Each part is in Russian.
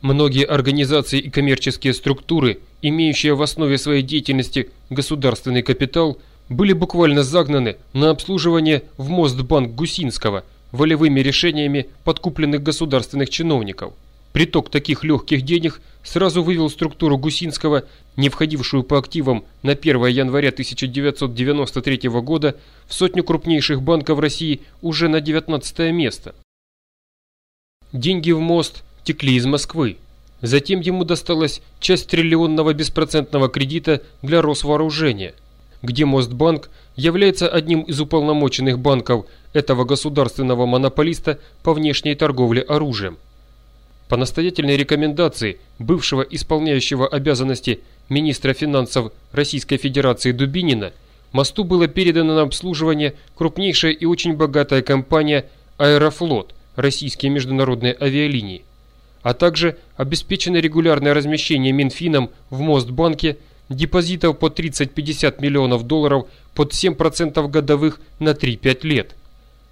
Многие организации и коммерческие структуры, имеющие в основе своей деятельности государственный капитал, были буквально загнаны на обслуживание в Мостбанк Гусинского волевыми решениями подкупленных государственных чиновников. Приток таких легких денег сразу вывел структуру Гусинского, не входившую по активам на 1 января 1993 года, в сотню крупнейших банков России уже на 19 место. Деньги в мост текли из Москвы. Затем ему досталась часть триллионного беспроцентного кредита для Росвооружения, где Мостбанк является одним из уполномоченных банков этого государственного монополиста по внешней торговле оружием. По настоятельной рекомендации бывшего исполняющего обязанности министра финансов Российской Федерации Дубинина, мосту было передано на обслуживание крупнейшая и очень богатая компания «Аэрофлот» российские международные авиалинии, а также обеспечено регулярное размещение Минфином в Мостбанке депозитов по 30-50 миллионов долларов под 7% годовых на 3-5 лет.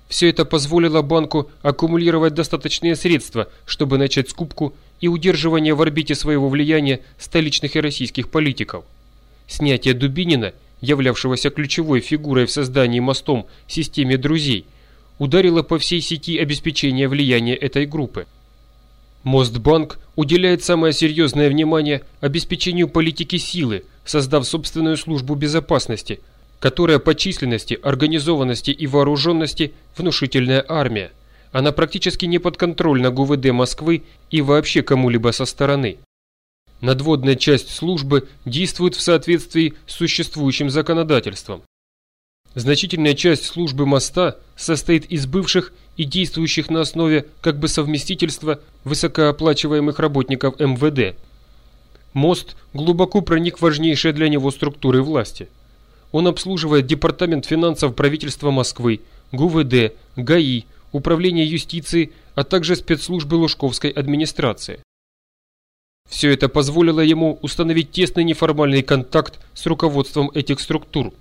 Все это позволило банку аккумулировать достаточные средства, чтобы начать скупку и удерживание в орбите своего влияния столичных и российских политиков. Снятие Дубинина, являвшегося ключевой фигурой в создании мостом системе друзей, ударило по всей сети обеспечения влияния этой группы. Мостбанк уделяет самое серьезное внимание обеспечению политики силы, создав собственную службу безопасности – которая по численности, организованности и вооруженности внушительная армия. Она практически не подконтрольна ГУВД Москвы и вообще кому-либо со стороны. Надводная часть службы действует в соответствии с существующим законодательством. Значительная часть службы моста состоит из бывших и действующих на основе как бы совместительства высокооплачиваемых работников МВД. Мост глубоко проник в важнейшие для него структуры власти – он обслуживает Департамент финансов правительства Москвы, ГУВД, ГАИ, Управление юстиции, а также спецслужбы Лужковской администрации. Все это позволило ему установить тесный неформальный контакт с руководством этих структур.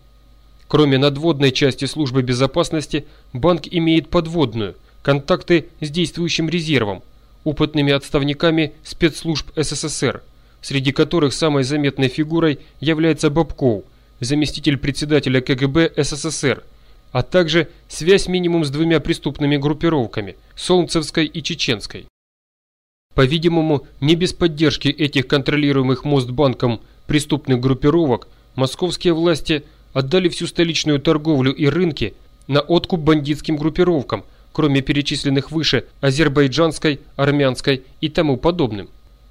Кроме надводной части службы безопасности, банк имеет подводную – контакты с действующим резервом, опытными отставниками спецслужб СССР, среди которых самой заметной фигурой является Бабков – заместитель председателя КГБ СССР, а также связь минимум с двумя преступными группировками – Солнцевской и Чеченской. По-видимому, не без поддержки этих контролируемых Мостбанком преступных группировок, московские власти отдали всю столичную торговлю и рынки на откуп бандитским группировкам, кроме перечисленных выше азербайджанской, армянской и тому подобным.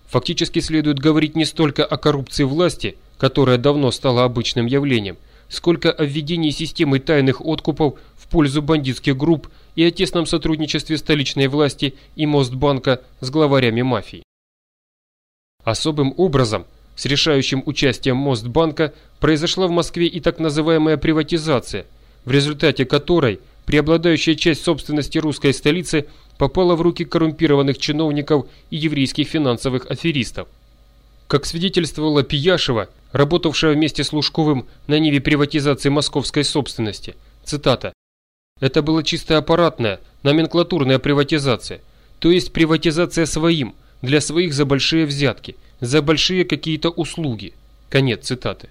Фактически следует говорить не столько о коррупции власти – которое давно стало обычным явлением, сколько о введении системы тайных откупов в пользу бандитских групп и о тесном сотрудничестве столичной власти и Мостбанка с главарями мафии. Особым образом, с решающим участием Мостбанка, произошла в Москве и так называемая приватизация, в результате которой преобладающая часть собственности русской столицы попала в руки коррумпированных чиновников и еврейских финансовых аферистов. Как свидетельствовала Пияшева, работавшая вместе с Лужковым на ниве приватизации московской собственности, цитата, «Это была чисто аппаратная, номенклатурная приватизация, то есть приватизация своим, для своих за большие взятки, за большие какие-то услуги». Конец цитаты.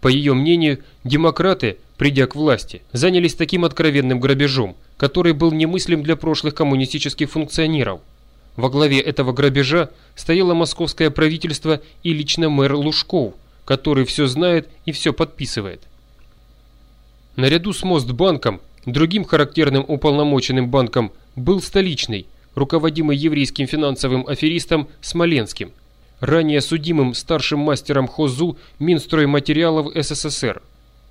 По ее мнению, демократы, придя к власти, занялись таким откровенным грабежом, который был немыслим для прошлых коммунистических функционеров – во главе этого грабежа стояло московское правительство и лично мэр Лужков, который все знает и все подписывает. Наряду с Мостбанком, другим характерным уполномоченным банком был столичный, руководимый еврейским финансовым аферистом Смоленским, ранее судимым старшим мастером ХОЗУ Минстройматериалов СССР.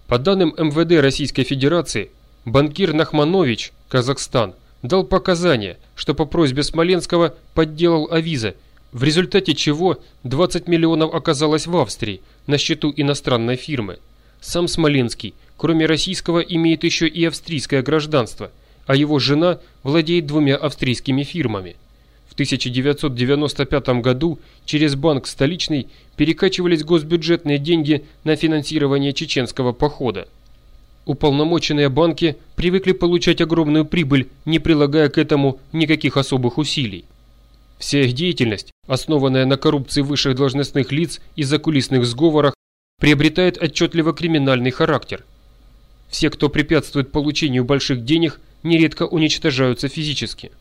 По данным МВД Российской Федерации, банкир Нахманович, Казахстан – дал показания, что по просьбе Смоленского подделал авиза, в результате чего 20 миллионов оказалось в Австрии на счету иностранной фирмы. Сам Смоленский, кроме российского, имеет еще и австрийское гражданство, а его жена владеет двумя австрийскими фирмами. В 1995 году через банк «Столичный» перекачивались госбюджетные деньги на финансирование чеченского похода. Уполномоченные банки привыкли получать огромную прибыль, не прилагая к этому никаких особых усилий. Вся их деятельность, основанная на коррупции высших должностных лиц и закулисных сговорах, приобретает отчетливо криминальный характер. Все, кто препятствует получению больших денег, нередко уничтожаются физически.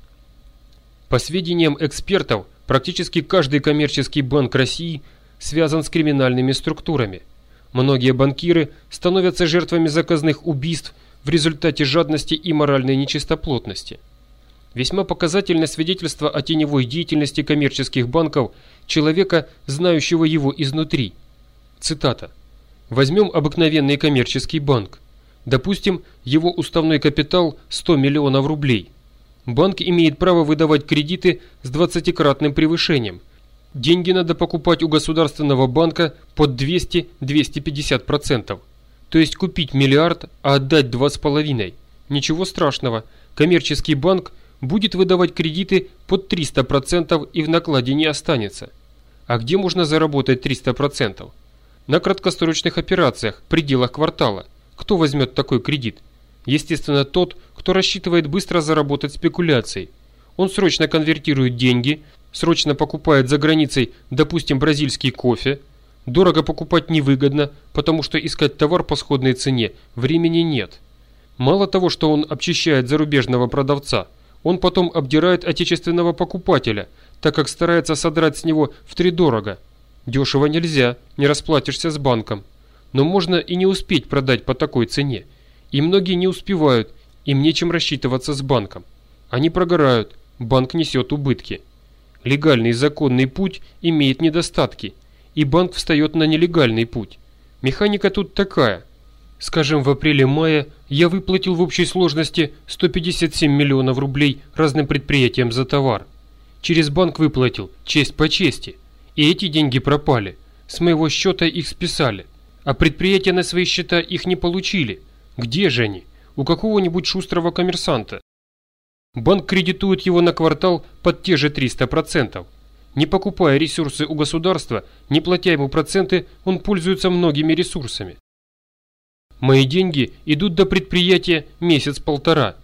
По сведениям экспертов, практически каждый коммерческий банк России связан с криминальными структурами. Многие банкиры становятся жертвами заказных убийств в результате жадности и моральной нечистоплотности. Весьма показательное свидетельство о теневой деятельности коммерческих банков человека, знающего его изнутри. Цитата. Возьмем обыкновенный коммерческий банк. Допустим, его уставной капитал 100 миллионов рублей. Банк имеет право выдавать кредиты с 20-кратным превышением. Деньги надо покупать у государственного банка под 200-250%. То есть купить миллиард, а отдать 2,5. Ничего страшного. Коммерческий банк – будет выдавать кредиты под 300% и в накладе не останется. А где можно заработать 300%? На краткосрочных операциях, в пределах квартала. Кто возьмет такой кредит? Естественно, тот, кто рассчитывает быстро заработать спекуляцией. Он срочно конвертирует деньги, срочно покупает за границей, допустим, бразильский кофе. Дорого покупать невыгодно, потому что искать товар по сходной цене времени нет. Мало того, что он обчищает зарубежного продавца – он потом обдирает отечественного покупателя, так как старается содрать с него втридорого. Дешево нельзя, не расплатишься с банком. Но можно и не успеть продать по такой цене. И многие не успевают, им нечем рассчитываться с банком. Они прогорают, банк несет убытки. Легальный законный путь имеет недостатки, и банк встает на нелегальный путь. Механика тут такая – Скажем, в апреле-мае я выплатил в общей сложности 157 миллионов рублей разным предприятиям за товар. Через банк выплатил, честь по чести. И эти деньги пропали. С моего счета их списали. А предприятия на свои счета их не получили. Где же они? У какого-нибудь шустрого коммерсанта. Банк кредитует его на квартал под те же 300%. Не покупая ресурсы у государства, не платя ему проценты, он пользуется многими ресурсами. Мои деньги идут до предприятия месяц-полтора.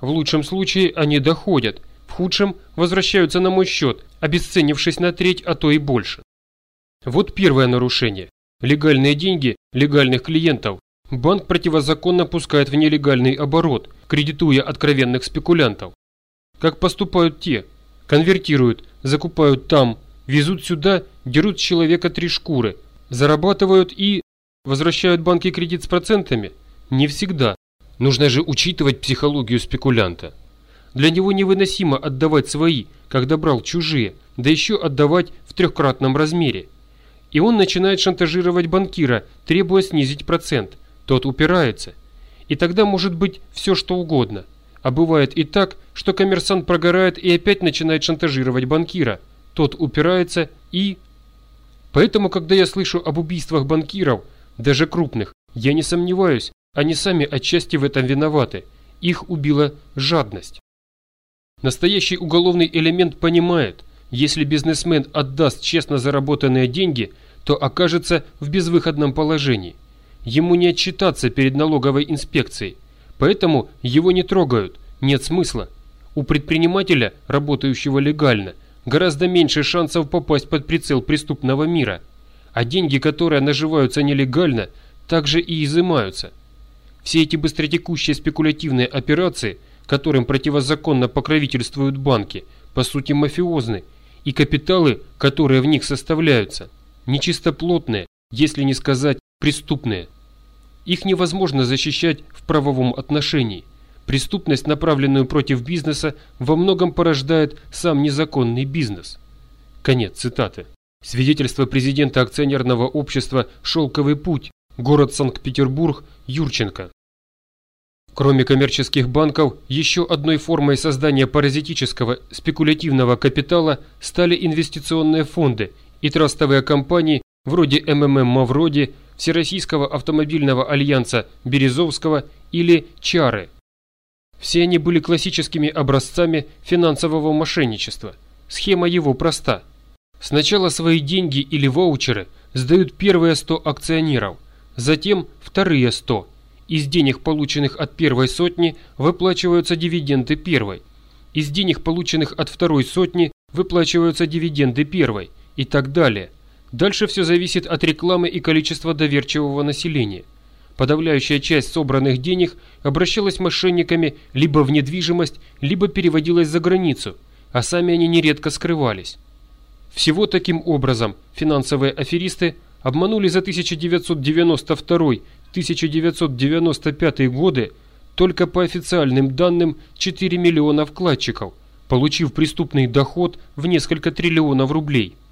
В лучшем случае они доходят, в худшем возвращаются на мой счет, обесценившись на треть, а то и больше. Вот первое нарушение. Легальные деньги легальных клиентов банк противозаконно пускает в нелегальный оборот, кредитуя откровенных спекулянтов. Как поступают те? Конвертируют, закупают там, везут сюда, дерут с человека три шкуры, зарабатывают и Возвращают банки кредит с процентами? Не всегда. Нужно же учитывать психологию спекулянта. Для него невыносимо отдавать свои, когда брал чужие, да еще отдавать в трехкратном размере. И он начинает шантажировать банкира, требуя снизить процент. Тот упирается. И тогда может быть все что угодно. А бывает и так, что коммерсант прогорает и опять начинает шантажировать банкира. Тот упирается и... Поэтому, когда я слышу об убийствах банкиров, даже крупных. Я не сомневаюсь, они сами отчасти в этом виноваты. Их убила жадность. Настоящий уголовный элемент понимает, если бизнесмен отдаст честно заработанные деньги, то окажется в безвыходном положении. Ему не отчитаться перед налоговой инспекцией, поэтому его не трогают, нет смысла. У предпринимателя, работающего легально, гораздо меньше шансов попасть под прицел преступного мира – а деньги, которые наживаются нелегально, также и изымаются. Все эти быстротекущие спекулятивные операции, которым противозаконно покровительствуют банки, по сути мафиозны, и капиталы, которые в них составляются, нечистоплотные, если не сказать преступные. Их невозможно защищать в правовом отношении. Преступность, направленную против бизнеса, во многом порождает сам незаконный бизнес. Конец цитаты. Свидетельство президента акционерного общества «Шелковый путь», город Санкт-Петербург, Юрченко. Кроме коммерческих банков, еще одной формой создания паразитического спекулятивного капитала стали инвестиционные фонды и трастовые компании вроде МММ Мавроди, Всероссийского автомобильного альянса Березовского или Чары. Все они были классическими образцами финансового мошенничества. Схема его проста – Сначала свои деньги или ваучеры сдают первые 100 акционеров, затем вторые 100. Из денег, полученных от первой сотни, выплачиваются дивиденды первой. Из денег, полученных от второй сотни, выплачиваются дивиденды первой и так далее. Дальше все зависит от рекламы и количества доверчивого населения. Подавляющая часть собранных денег обращалась мошенниками либо в недвижимость, либо переводилась за границу, а сами они нередко скрывались. Всего таким образом финансовые аферисты обманули за 1992-1995 годы только по официальным данным 4 миллиона вкладчиков, получив преступный доход в несколько триллионов рублей –